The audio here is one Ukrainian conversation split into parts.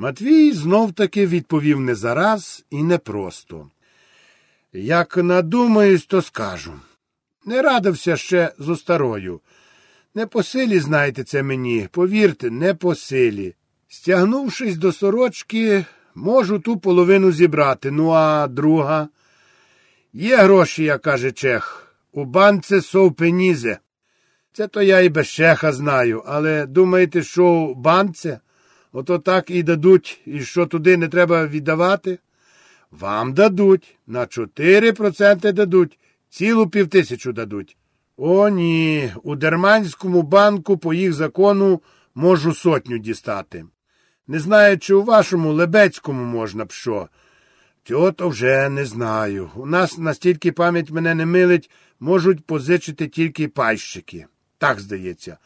Матвій знов таки відповів не зараз і не просто. Як надумаюсь, то скажу. Не радився ще зо старою. Не по силі, знаєте це мені, повірте, не по силі. Стягнувшись до сорочки, можу ту половину зібрати. Ну, а друга. Є гроші, як каже чех. У банце совпенізе. Це то я і без чеха знаю, але думаєте, що у банце? Ото так і дадуть, і що туди не треба віддавати? Вам дадуть, на 4% дадуть, цілу півтисячу дадуть. О, ні, у Дерманському банку по їх закону можу сотню дістати. Не знаю, чи у вашому Лебецькому можна б що. Цього то вже не знаю. У нас настільки пам'ять мене не милить, можуть позичити тільки пайщики. Так здається.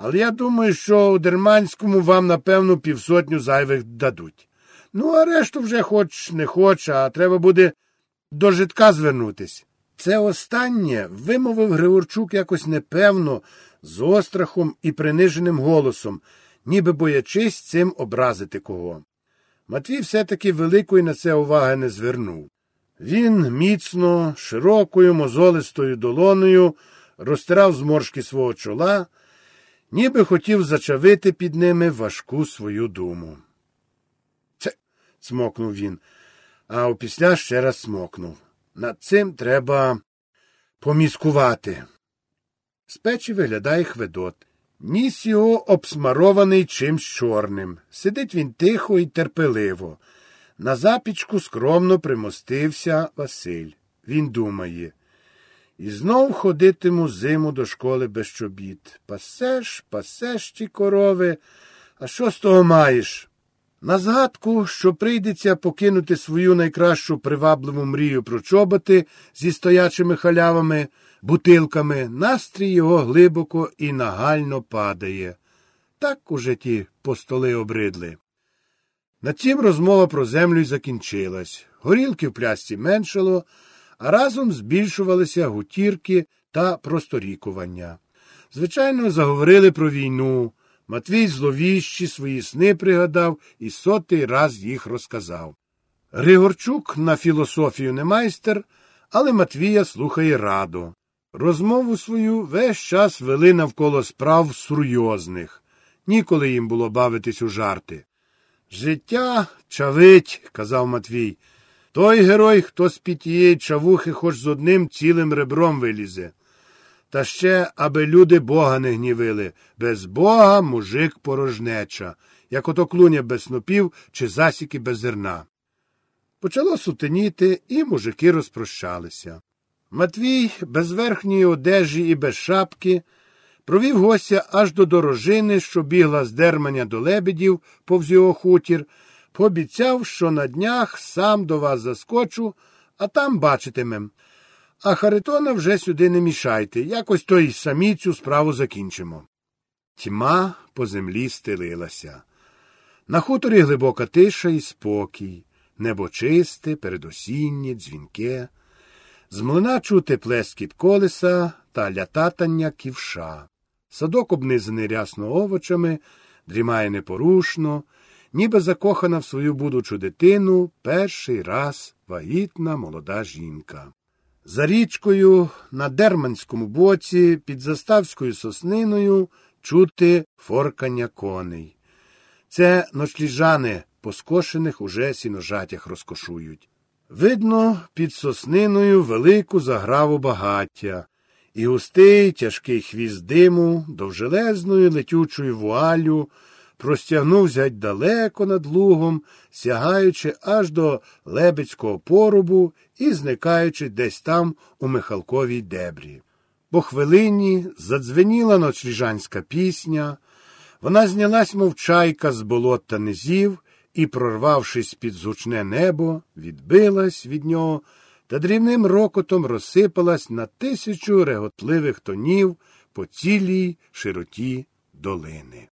Але я думаю, що у Дерманському вам, напевно, півсотню зайвих дадуть. Ну, а решту вже хоч не хоч, а треба буде до житка звернутись. Це останнє вимовив Григорчук якось непевно, з острахом і приниженим голосом, ніби боячись цим образити кого. Матвій все-таки великої на це уваги не звернув. Він міцно, широкою, мозолистою долоною розтирав зморшки свого чола, ніби хотів зачавити під ними важку свою думу. Це. цмокнув він, а опісля ще раз смокнув. Над цим треба поміскувати. З печі виглядає Хведот. Ніс його обсмарований чимсь чорним. Сидить він тихо і терпеливо. На запічку скромно примостився Василь. Він думає. І знов ходитиму зиму до школи без чобіт. Пасеш, пасеш ті корови, а що з того маєш? На згадку, що прийдеться покинути свою найкращу привабливу мрію про чоботи зі стоячими халявами, бутилками, настрій його глибоко і нагально падає. Так уже ті постоли обридли. На цім розмова про землю й закінчилась. Горілки в плясці меншало, а разом збільшувалися гутірки та просторікування. Звичайно, заговорили про війну. Матвій зловіщі свої сни пригадав і сотий раз їх розказав. Григорчук на філософію не майстер, але Матвія слухає радо. Розмову свою весь час вели навколо справ сурйозних. Ніколи їм було бавитись у жарти. Життя чавить, казав Матвій. Той герой, хто з під тієї чавухи хоч з одним цілим ребром вилізе. Та ще, аби люди бога не гнівили. Без бога мужик порожнеча, як ото клуня без снопів чи засіки без зерна. Почало сутеніти, і мужики розпрощалися. Матвій, без верхньої одежі і без шапки, провів гостя аж до дорожини, що бігла з дерманя до лебедів повз його хутір, пообіцяв, що на днях сам до вас заскочу, а там бачитимем. А Харитона вже сюди не мішайте, якось то й самі цю справу закінчимо. Тьма по землі стелилася. На хуторі глибока тиша і спокій, небо чисте, передосіннє, дзвінке, з млина чути плескіт колеса та лятатання ківша. Садок обнизаний рясно овочами, дрімає непорушно, ніби закохана в свою будучу дитину перший раз вагітна молода жінка. За річкою на Дерманському боці під заставською сосниною чути форкання коней. Це ночліжани по скошених уже сіножатях розкошують. Видно, під сосниною велику заграву багаття, і густий тяжкий хвіст диму довжелезною летючою вуалю простягнувся геть далеко над лугом, сягаючи аж до лебедського порубу і зникаючи десь там у Михалковій дебрі. По хвилині задзвеніла ночліжанська пісня, вона знялась, мов чайка з болот та низів, і, прорвавшись під зучне небо, відбилась від нього та дрібним рокотом розсипалась на тисячу реготливих тонів по цілій широті долини.